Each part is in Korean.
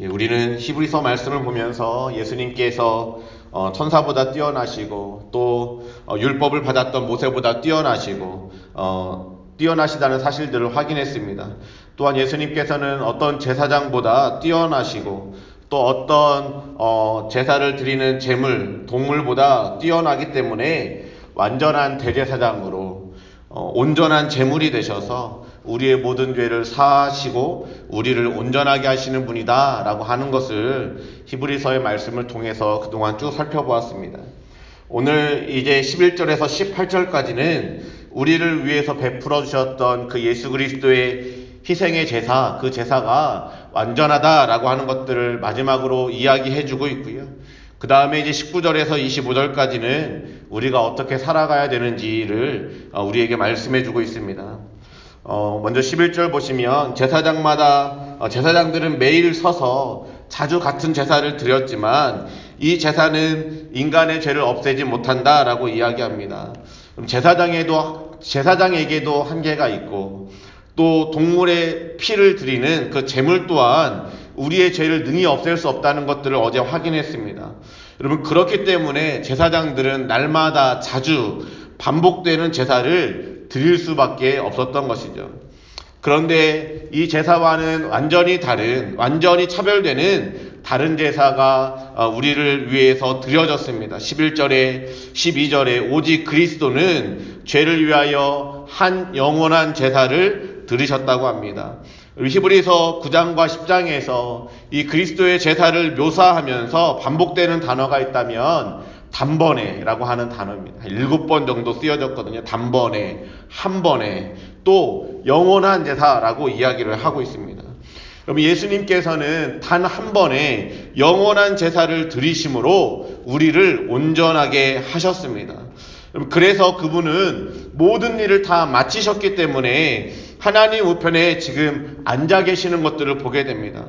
예, 우리는 히브리서 말씀을 보면서 예수님께서 어, 천사보다 뛰어나시고 또 어, 율법을 받았던 모세보다 뛰어나시고 어, 뛰어나시다는 사실들을 확인했습니다. 또한 예수님께서는 어떤 제사장보다 뛰어나시고 또 어떤 어, 제사를 드리는 제물 동물보다 뛰어나기 때문에 완전한 대제사장으로 어, 온전한 제물이 되셔서 우리의 모든 죄를 사하시고 우리를 온전하게 하시는 분이다라고 하는 것을 히브리서의 말씀을 통해서 그동안 쭉 살펴보았습니다. 오늘 이제 11절에서 18절까지는 우리를 위해서 베풀어 주셨던 그 예수 그리스도의 희생의 제사, 그 제사가 완전하다라고 하는 것들을 마지막으로 이야기해 주고 있고요. 그 다음에 이제 19절에서 25절까지는 우리가 어떻게 살아가야 되는지를 어, 우리에게 말씀해 주고 있습니다. 어, 먼저 11절 보시면 제사장마다 어, 제사장들은 매일 서서 자주 같은 제사를 드렸지만 이 제사는 인간의 죄를 없애지 못한다라고 이야기합니다. 제사장에도 제사장에게도 한계가 있고 또 동물의 피를 드리는 그 제물 또한 우리의 죄를 능히 없앨 수 없다는 것들을 어제 확인했습니다. 여러분 그렇기 때문에 제사장들은 날마다 자주 반복되는 제사를 드릴 수밖에 없었던 것이죠. 그런데 이 제사와는 완전히 다른, 완전히 차별되는 다른 제사가 어, 우리를 위해서 드려졌습니다. 11절에, 12절에 오직 그리스도는 죄를 위하여 한 영원한 제사를 들으셨다고 합니다. 히브리서 9장과 10장에서 이 그리스도의 제사를 묘사하면서 반복되는 단어가 있다면 단번에라고 하는 단어입니다. 일곱 번 정도 쓰여졌거든요. 단번에, 한 번에, 또 영원한 제사라고 이야기를 하고 있습니다. 그럼 예수님께서는 단 한 번에 영원한 제사를 드리심으로 우리를 온전하게 하셨습니다. 그래서 그분은 모든 일을 다 마치셨기 때문에 하나님 우편에 지금 앉아 계시는 것들을 보게 됩니다.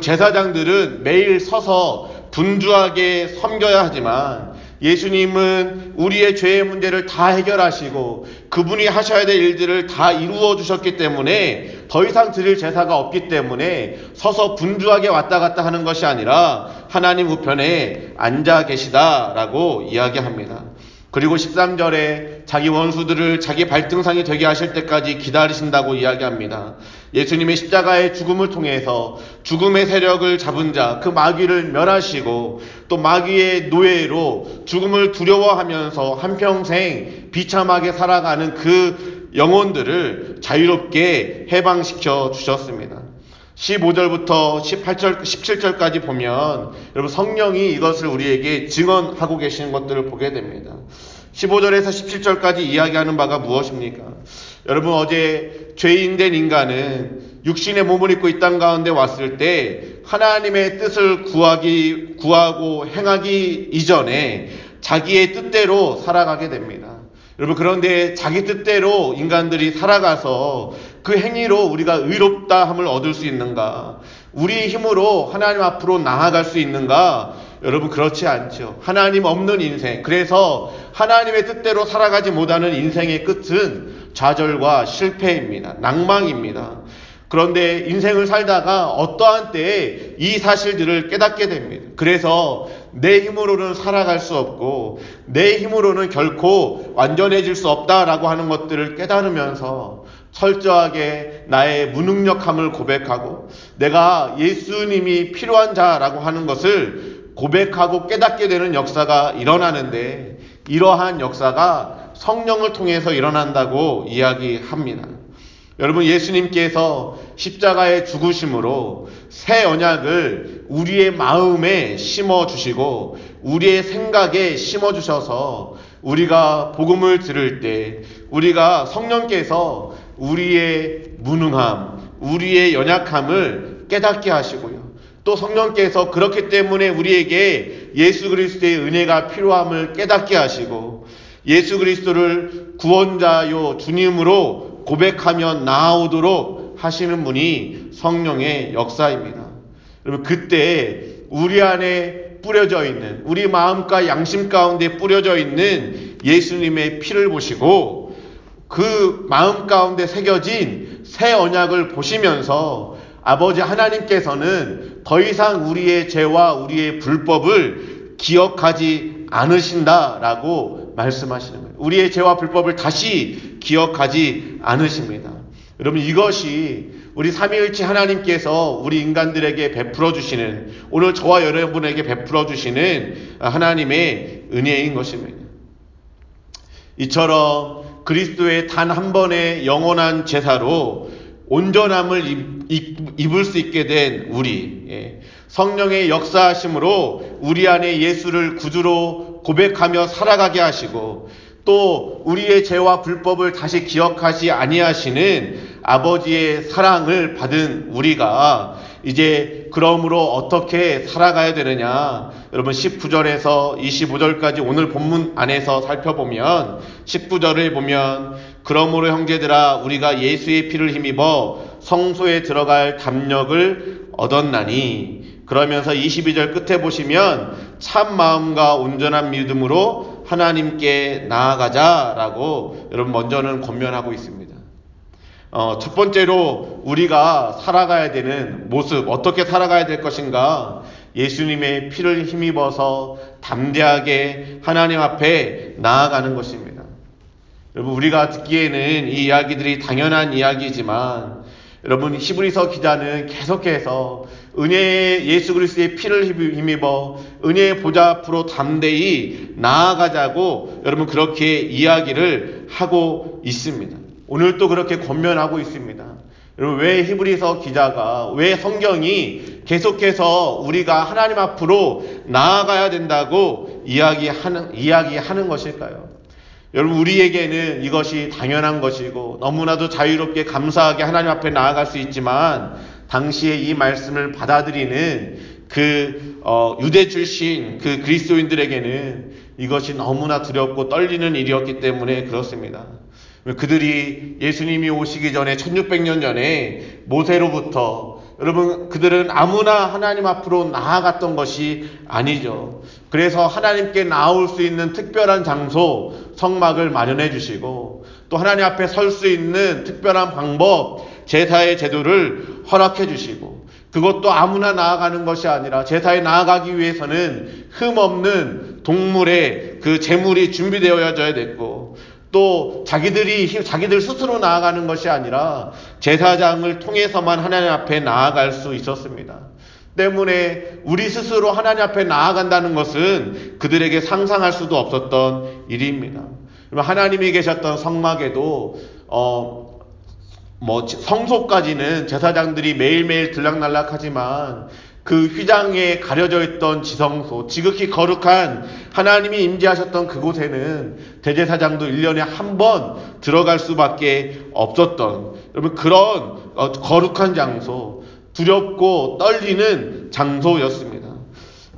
제사장들은 매일 서서 분주하게 섬겨야 하지만 예수님은 우리의 죄의 문제를 다 해결하시고 그분이 하셔야 될 일들을 다 이루어 주셨기 때문에 더 이상 드릴 제사가 없기 때문에 서서 분주하게 왔다 갔다 하는 것이 아니라 하나님 우편에 앉아 계시다라고 이야기합니다. 그리고 13절에 자기 원수들을 자기 발등상이 되게 하실 때까지 기다리신다고 이야기합니다. 예수님의 십자가의 죽음을 통해서 죽음의 세력을 잡은 자, 그 마귀를 멸하시고 또 마귀의 노예로 죽음을 두려워하면서 한평생 비참하게 살아가는 그 영혼들을 자유롭게 해방시켜 주셨습니다. 15절부터 18절, 17절까지 보면 여러분 성령이 이것을 우리에게 증언하고 계시는 것들을 보게 됩니다. 15절에서 17절까지 이야기하는 바가 무엇입니까? 여러분 어제 죄인된 인간은 육신의 몸을 입고 이 땅 가운데 왔을 때 하나님의 뜻을 구하기 구하고 행하기 이전에 자기의 뜻대로 살아가게 됩니다. 여러분 그런데 자기 뜻대로 인간들이 살아가서 그 행위로 우리가 의롭다함을 얻을 수 있는가? 우리 힘으로 하나님 앞으로 나아갈 수 있는가? 여러분 그렇지 않죠. 하나님 없는 인생. 그래서 하나님의 뜻대로 살아가지 못하는 인생의 끝은 좌절과 실패입니다. 낭망입니다. 그런데 인생을 살다가 어떠한 때에 이 사실들을 깨닫게 됩니다. 그래서 내 힘으로는 살아갈 수 없고 내 힘으로는 결코 완전해질 수 없다라고 하는 것들을 깨달으면서 철저하게 나의 무능력함을 고백하고 내가 예수님이 필요한 자라고 하는 것을 고백하고 깨닫게 되는 역사가 일어나는데 이러한 역사가 성령을 통해서 일어난다고 이야기합니다. 여러분 예수님께서 십자가의 죽으심으로 새 언약을 우리의 마음에 심어 주시고 우리의 생각에 심어 주셔서 우리가 복음을 들을 때 우리가 성령께서 우리의 무능함, 우리의 연약함을 깨닫게 하시고요. 또 성령께서 그렇기 때문에 우리에게 예수 그리스도의 은혜가 필요함을 깨닫게 하시고 예수 그리스도를 구원자요 주님으로 고백하며 나아오도록 하시는 분이 성령의 역사입니다. 여러분, 그때 우리 안에 뿌려져 있는, 우리 마음과 양심 가운데 뿌려져 있는 예수님의 피를 보시고 그 마음 가운데 새겨진 새 언약을 보시면서 아버지 하나님께서는 더 이상 우리의 죄와 우리의 불법을 기억하지 않으신다라고 말씀하시는 거예요. 우리의 죄와 불법을 다시 기억하지 않으십니다. 여러분 이것이 우리 삼위일체 하나님께서 우리 인간들에게 베풀어 주시는 오늘 저와 여러분에게 베풀어 주시는 하나님의 은혜인 것입니다. 이처럼 그리스도의 단 한 번의 영원한 제사로 온전함을 입을 수 있게 된 우리 예. 성령의 역사하심으로 우리 안에 예수를 구주로 고백하며 살아가게 하시고 또 우리의 죄와 불법을 다시 기억하시 아니하시는 아버지의 사랑을 받은 우리가 이제 그러므로 어떻게 살아가야 되느냐? 여러분 19절에서 25절까지 오늘 본문 안에서 살펴보면 19절을 보면 그러므로 형제들아 우리가 예수의 피를 힘입어 성소에 들어갈 담력을 얻었나니 그러면서 22절 끝에 보시면 참 마음과 온전한 믿음으로 하나님께 나아가자라고 여러분 먼저는 권면하고 있습니다. 어, 첫 번째로 우리가 살아가야 되는 모습, 어떻게 살아가야 될 것인가? 예수님의 피를 힘입어서 담대하게 하나님 앞에 나아가는 것입니다. 여러분, 우리가 듣기에는 이 이야기들이 당연한 이야기지만, 여러분, 히브리서 기자는 계속해서 은혜의 예수 그리스도의 피를 힘입어 은혜의 보좌 앞으로 담대히 나아가자고 여러분 그렇게 이야기를 하고 있습니다. 오늘 또 그렇게 권면하고 있습니다. 여러분 왜 히브리서 기자가 왜 성경이 계속해서 우리가 하나님 앞으로 나아가야 된다고 이야기하는 이야기하는 것일까요? 여러분 우리에게는 이것이 당연한 것이고 너무나도 자유롭게 감사하게 하나님 앞에 나아갈 수 있지만 당시에 이 말씀을 받아들이는 그 어, 유대 출신 그 그리스도인들에게는 이것이 너무나 두렵고 떨리는 일이었기 때문에 그렇습니다. 그들이 예수님이 오시기 전에 1600년 전에 모세로부터 여러분 그들은 아무나 하나님 앞으로 나아갔던 것이 아니죠. 그래서 하나님께 나올 수 있는 특별한 장소 성막을 마련해 주시고 또 하나님 앞에 설 수 있는 특별한 방법 제사의 제도를 허락해 주시고 그것도 아무나 나아가는 것이 아니라 제사에 나아가기 위해서는 흠 없는 동물의 그 제물이 준비되어져야 됐고 또 자기들이 자기들 스스로 나아가는 것이 아니라 제사장을 통해서만 하나님 앞에 나아갈 수 있었습니다. 때문에 우리 스스로 하나님 앞에 나아간다는 것은 그들에게 상상할 수도 없었던 일입니다. 하나님이 계셨던 성막에도 어, 뭐 성소까지는 제사장들이 매일매일 들락날락하지만 그 휘장에 가려져 있던 지성소, 지극히 거룩한 하나님이 임재하셨던 그곳에는 대제사장도 1년에 한 번 들어갈 수밖에 없었던 여러분 그런 어, 거룩한 장소, 두렵고 떨리는 장소였습니다.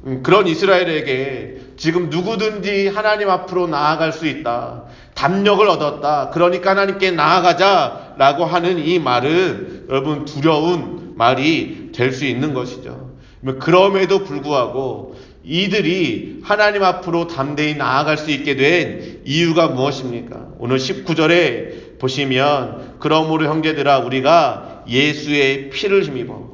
음, 그런 이스라엘에게 지금 누구든지 하나님 앞으로 나아갈 수 있다. 담력을 얻었다. 그러니까 하나님께 나아가자라고 하는 이 말은 여러분 두려운 말이 될 수 있는 것이죠. 그럼에도 불구하고 이들이 하나님 앞으로 담대히 나아갈 수 있게 된 이유가 무엇입니까? 오늘 19절에 보시면 그러므로 형제들아 우리가 예수의 피를 힘입어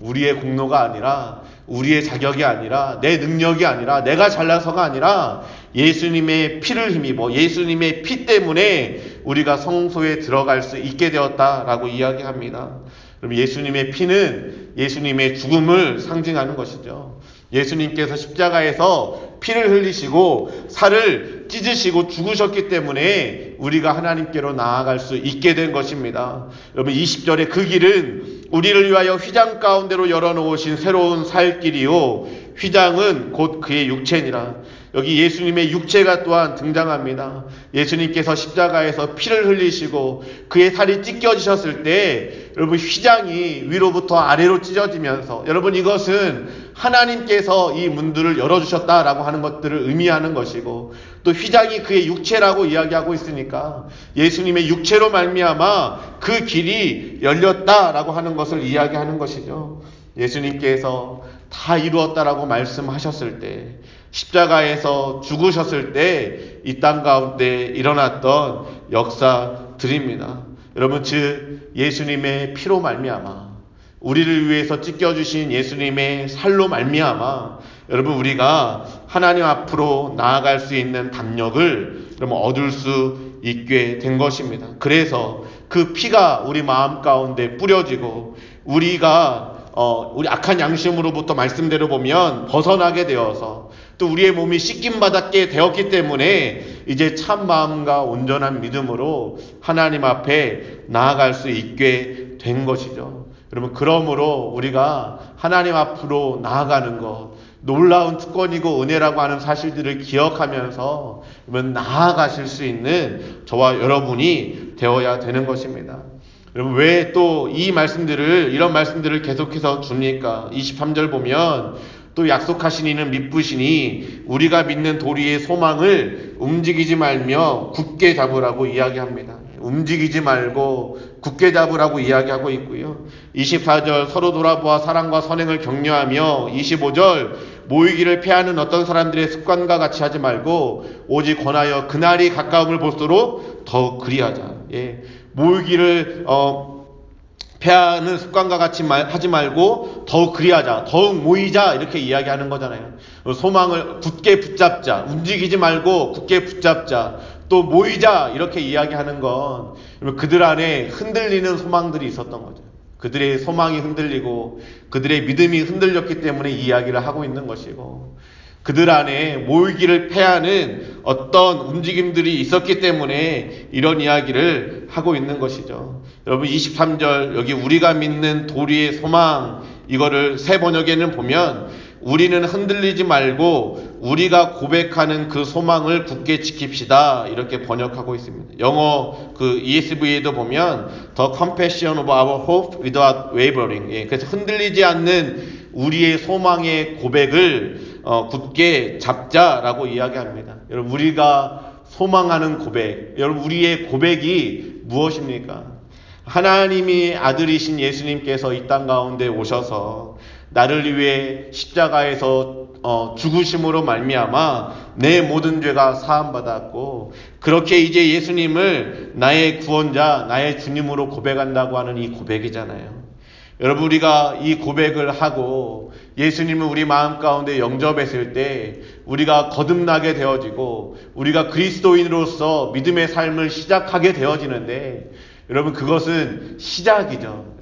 우리의 공로가 아니라 우리의 자격이 아니라 내 능력이 아니라 내가 잘나서가 아니라 예수님의 피를 힘입어 예수님의 피 때문에 우리가 성소에 들어갈 수 있게 되었다라고 이야기합니다. 그럼 예수님의 피는 예수님의 죽음을 상징하는 것이죠. 예수님께서 십자가에서 피를 흘리시고 살을 찢으시고 죽으셨기 때문에 우리가 하나님께로 나아갈 수 있게 된 것입니다. 여러분 20절에 그 길은 우리를 위하여 휘장 가운데로 열어놓으신 새로운 살 길이요 휘장은 곧 그의 육체니라. 여기 예수님의 육체가 또한 등장합니다. 예수님께서 십자가에서 피를 흘리시고 그의 살이 찢겨지셨을 때 여러분 휘장이 위로부터 아래로 찢어지면서 여러분 이것은 하나님께서 이 문들을 열어주셨다라고 하는 것들을 의미하는 것이고 또 휘장이 그의 육체라고 이야기하고 있으니까 예수님의 육체로 말미암아 그 길이 열렸다라고 하는 것을 이야기하는 것이죠. 예수님께서 다 이루었다라고 말씀하셨을 때 십자가에서 죽으셨을 때 이 땅 가운데 일어났던 역사들입니다. 여러분 즉 예수님의 피로 말미암아 우리를 위해서 찢겨 주신 예수님의 살로 말미암아 여러분 우리가 하나님 앞으로 나아갈 수 있는 담력을 여러분 얻을 수 있게 된 것입니다. 그래서 그 피가 우리 마음 가운데 뿌려지고 우리가 어, 우리 악한 양심으로부터 말씀대로 보면 벗어나게 되어서 또 우리의 몸이 씻김 받았게 되었기 때문에 이제 참 마음과 온전한 믿음으로 하나님 앞에 나아갈 수 있게 된 것이죠. 여러분 그러므로 우리가 하나님 앞으로 나아가는 것 놀라운 특권이고 은혜라고 하는 사실들을 기억하면서 여러분 나아가실 수 있는 저와 여러분이 되어야 되는 것입니다. 여러분 왜 또 이 말씀들을 이런 말씀들을 계속해서 줍니까? 23절 보면 또 약속하신 이는 믿부시니 우리가 믿는 도리의 소망을 움직이지 말며 굳게 잡으라고 이야기합니다. 움직이지 말고 굳게 잡으라고 이야기하고 있고요. 24절 서로 돌아보아 사랑과 선행을 격려하며 25절 모이기를 패하는 어떤 사람들의 습관과 같이 하지 말고 오직 권하여 그날이 가까움을 볼수록 더욱 그리하자. 예. 모이기를 어, 패하는 습관과 같이 말, 하지 말고 더욱 그리하자, 더욱 모이자 이렇게 이야기하는 거잖아요. 소망을 굳게 붙잡자, 움직이지 말고 굳게 붙잡자, 또 모이자 이렇게 이야기하는 건 그들 안에 흔들리는 소망들이 있었던 거죠. 그들의 소망이 흔들리고 그들의 믿음이 흔들렸기 때문에 이야기를 하고 있는 것이고 그들 안에 모이기를 패하는 어떤 움직임들이 있었기 때문에 이런 이야기를 하고 있는 것이죠. 여러분 23절 여기 우리가 믿는 도리의 소망 이거를 새 번역에는 보면 우리는 흔들리지 말고 우리가 고백하는 그 소망을 굳게 지킵시다. 이렇게 번역하고 있습니다. 영어 그 ESV에도 보면 The compassion of our hope without wavering. 예, 그래서 흔들리지 않는 우리의 소망의 고백을 어, 굳게 잡자라고 이야기합니다. 여러분 우리가 소망하는 고백, 여러분 우리의 고백이 무엇입니까? 하나님이 아들이신 예수님께서 이 땅 가운데 오셔서 나를 위해 십자가에서 어, 죽으심으로 말미암아 내 모든 죄가 사함 받았고 그렇게 이제 예수님을 나의 구원자, 나의 주님으로 고백한다고 하는 이 고백이잖아요. 여러분 우리가 이 고백을 하고 예수님을 우리 마음 가운데 영접했을 때 우리가 거듭나게 되어지고 우리가 그리스도인으로서 믿음의 삶을 시작하게 되어지는데 여러분 그것은 시작이죠.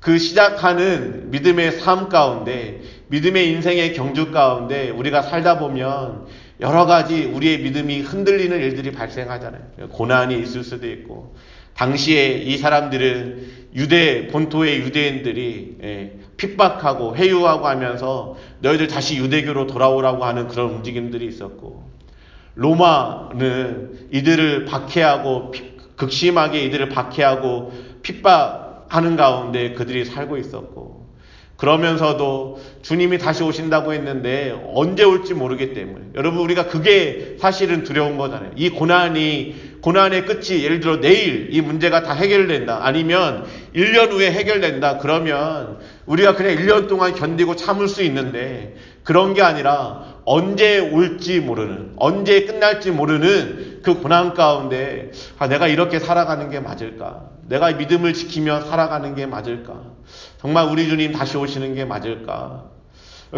그 시작하는 믿음의 삶 가운데 믿음의 인생의 경주 가운데 우리가 살다 보면 여러 가지 우리의 믿음이 흔들리는 일들이 발생하잖아요. 고난이 있을 수도 있고 당시에 이 사람들은 유대 본토의 유대인들이 예, 핍박하고 회유하고 하면서 너희들 다시 유대교로 돌아오라고 하는 그런 움직임들이 있었고 로마는 이들을 박해하고 극심하게 이들을 박해하고 핍박하는 가운데 그들이 살고 있었고 그러면서도 주님이 다시 오신다고 했는데 언제 올지 모르기 때문에 여러분 우리가 그게 사실은 두려운 거잖아요. 이 고난이 고난의 끝이 예를 들어 내일 이 문제가 다 해결된다 아니면 1년 후에 해결된다 그러면 우리가 그냥 1년 동안 견디고 참을 수 있는데 그런 게 아니라 언제 올지 모르는 언제 끝날지 모르는 그 고난 가운데 아, 내가 이렇게 살아가는 게 맞을까? 내가 믿음을 지키며 살아가는 게 맞을까? 정말 우리 주님 다시 오시는 게 맞을까?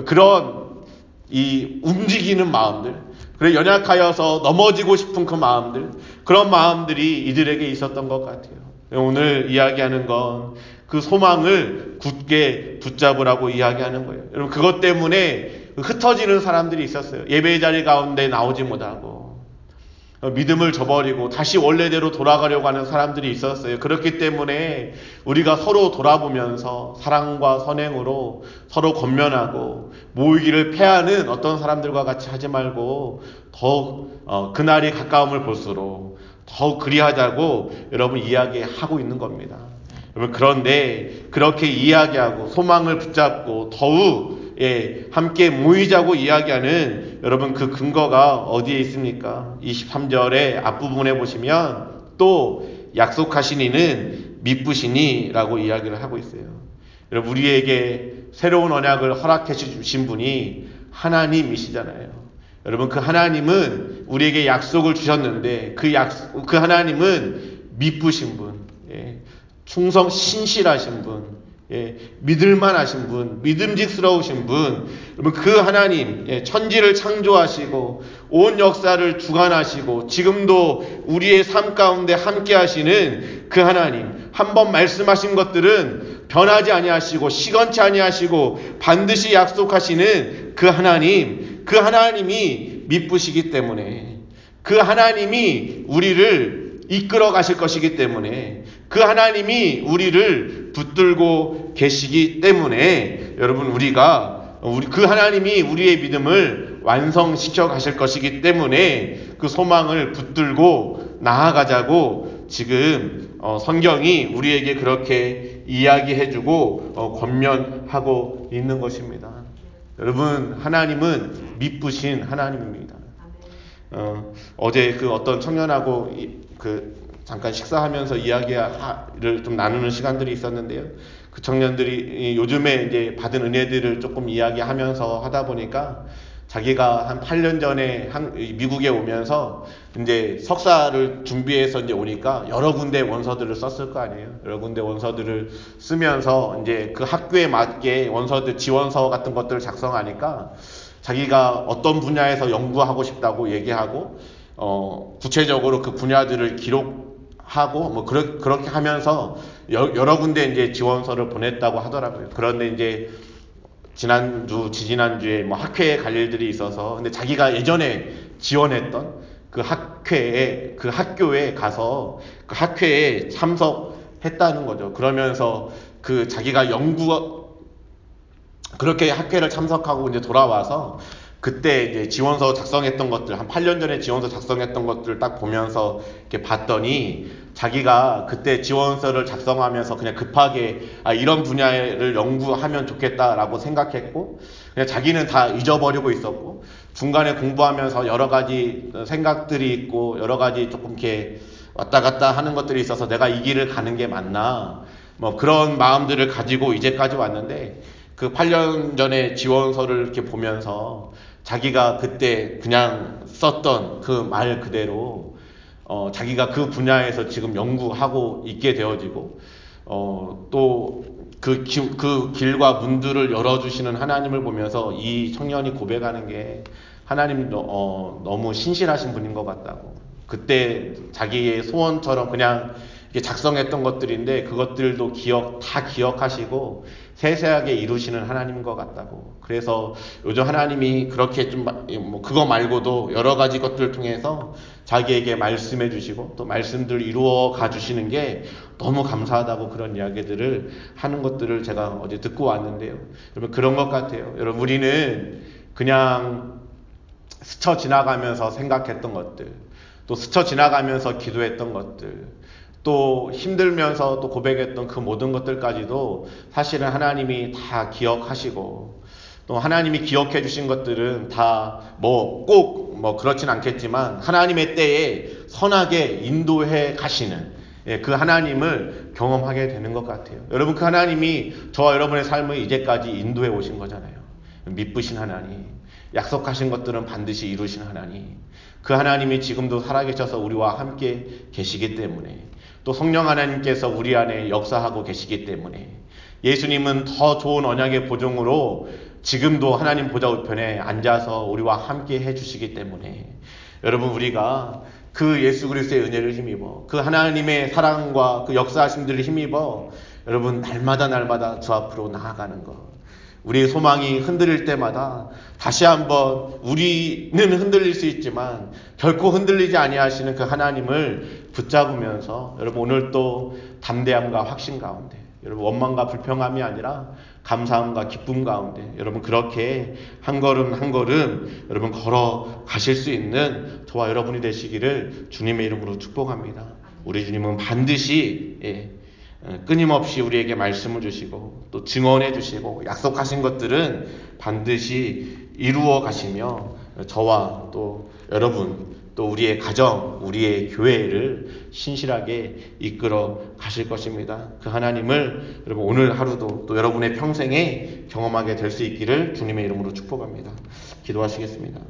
그런 이 움직이는 마음들, 그래 연약하여서 넘어지고 싶은 그 마음들, 그런 마음들이 이들에게 있었던 것 같아요. 오늘 이야기하는 건 그 소망을 굳게 붙잡으라고 이야기하는 거예요. 여러분 그것 때문에 흩어지는 사람들이 있었어요. 예배 자리 가운데 나오지 못하고 믿음을 저버리고 다시 원래대로 돌아가려고 하는 사람들이 있었어요. 그렇기 때문에 우리가 서로 돌아보면서 사랑과 선행으로 서로 권면하고 모이기를 패하는 어떤 사람들과 같이 하지 말고 더욱 어, 그날이 가까움을 볼수록 더욱 그리하자고 여러분 이야기하고 있는 겁니다. 여러분 그런데 그렇게 이야기하고 소망을 붙잡고 더욱 예, 함께 모이자고 이야기하는 여러분 그 근거가 어디에 있습니까? 23절의 앞부분에 보시면 또 약속하신 이는 믿부시니라고 이야기를 하고 있어요. 여러분 우리에게 새로운 언약을 허락해 주신 분이 하나님이시잖아요. 여러분 그 하나님은 우리에게 약속을 주셨는데 그 약속 그 하나님은 믿부신 분, 예, 충성 신실하신 분, 예, 믿을만 하신 분, 믿음직스러우신 분, 여러분 그 하나님, 예, 천지를 창조하시고 온 역사를 주관하시고 지금도 우리의 삶 가운데 함께 하시는 그 하나님, 한 번 말씀하신 것들은 변하지 아니하시고 시건치 아니하시고 반드시 약속하시는 그 하나님, 그 하나님이 미쁘시기 때문에 그 하나님이 우리를 이끌어 가실 것이기 때문에 그 하나님이 우리를 붙들고 계시기 때문에 여러분 우리가 우리 그 하나님이 우리의 믿음을 완성시켜 가실 것이기 때문에 그 소망을 붙들고 나아가자고 지금 어, 성경이 우리에게 그렇게 이야기해주고 어, 권면하고 있는 것입니다. 여러분 하나님은 미쁘신 하나님입니다. 어, 어제 그 어떤 청년하고 이, 그 잠깐 식사하면서 이야기를 좀 나누는 시간들이 있었는데요. 그 청년들이 요즘에 이제 받은 은혜들을 조금 이야기하면서 하다 보니까 자기가 한 8년 전에 한, 미국에 오면서 이제 석사를 준비해서 이제 오니까 여러 군데 원서들을 썼을 거 아니에요. 여러 군데 원서들을 쓰면서 이제 그 학교에 맞게 원서들 지원서 같은 것들을 작성하니까 자기가 어떤 분야에서 연구하고 싶다고 얘기하고 어, 구체적으로 그 분야들을 기록하고 뭐 그러, 그렇게 하면서 여, 여러 군데 이제 지원서를 보냈다고 하더라고요. 그런데 이제 지난주, 지지난주에 뭐 학회에 갈 일들이 있어서 근데 자기가 예전에 지원했던 그 학회에 그 학교에 가서 그 학회에 참석했다는 거죠. 그러면서 그 자기가 연구 그렇게 학회를 참석하고 이제 돌아와서 그때 이제 지원서 작성했던 것들, 한 8년 전에 지원서 작성했던 것들을 딱 보면서 이렇게 봤더니 자기가 그때 지원서를 작성하면서 그냥 급하게 아, 이런 분야를 연구하면 좋겠다라고 생각했고 그냥 자기는 다 잊어버리고 있었고 중간에 공부하면서 여러 가지 생각들이 있고 여러 가지 조금 이렇게 왔다 갔다 하는 것들이 있어서 내가 이 길을 가는 게 맞나 뭐 그런 마음들을 가지고 이제까지 왔는데 그 8년 전에 지원서를 이렇게 보면서 자기가 그때 그냥 썼던 그 말 그대로 어, 자기가 그 분야에서 지금 연구하고 있게 되어지고 어, 또그 그 길과 문들을 열어주시는 하나님을 보면서 이 청년이 고백하는 게 하나님 어, 너무 신실하신 분인 것 같다고. 그때 자기의 소원처럼 그냥 작성했던 것들인데 그것들도 기억 다 기억하시고 세세하게 이루시는 하나님인 것 같다고. 그래서 요즘 하나님이 그렇게 좀 뭐 그거 말고도 여러 가지 것들을 통해서 자기에게 말씀해 주시고 또 말씀들을 이루어 가 주시는 게 너무 감사하다고 그런 이야기들을 하는 것들을 제가 어제 듣고 왔는데요. 여러분 그런 것 같아요. 여러분 우리는 그냥 스쳐 지나가면서 생각했던 것들, 또 스쳐 지나가면서 기도했던 것들, 또 힘들면서 또 고백했던 그 모든 것들까지도 사실은 하나님이 다 기억하시고 또 하나님이 기억해 주신 것들은 다 뭐 꼭뭐 뭐 그렇진 않겠지만 하나님의 때에 선하게 인도해 가시는 예, 그 하나님을 경험하게 되는 것 같아요. 여러분 그 하나님이 저와 여러분의 삶을 이제까지 인도해 오신 거잖아요. 미쁘신 하나님, 약속하신 것들은 반드시 이루신 하나님. 그 하나님이 지금도 살아계셔서 우리와 함께 계시기 때문에 또 성령 하나님께서 우리 안에 역사하고 계시기 때문에 예수님은 더 좋은 언약의 보증으로 지금도 하나님 보좌 우편에 앉아서 우리와 함께 해주시기 때문에 여러분 우리가 그 예수 그리스도의 은혜를 힘입어 그 하나님의 사랑과 그 역사하심들을 힘입어 여러분 날마다 날마다 주 앞으로 나아가는 것 우리의 소망이 흔들릴 때마다 다시 한번 우리는 흔들릴 수 있지만 결코 흔들리지 아니하시는 그 하나님을 붙잡으면서 여러분 오늘 또 담대함과 확신 가운데 여러분 원망과 불평함이 아니라 감사함과 기쁨 가운데 여러분 그렇게 한 걸음 한 걸음 여러분 걸어 가실 수 있는 저와 여러분이 되시기를 주님의 이름으로 축복합니다. 우리 주님은 반드시 예, 어, 끊임없이 우리에게 말씀을 주시고 또 증언해 주시고 약속하신 것들은 반드시 이루어 가시며 저와 또 여러분 또 우리의 가정, 우리의 교회를 신실하게 이끌어 가실 것입니다. 그 하나님을 여러분 오늘 하루도 또 여러분의 평생에 경험하게 될 수 있기를 주님의 이름으로 축복합니다. 기도하시겠습니다.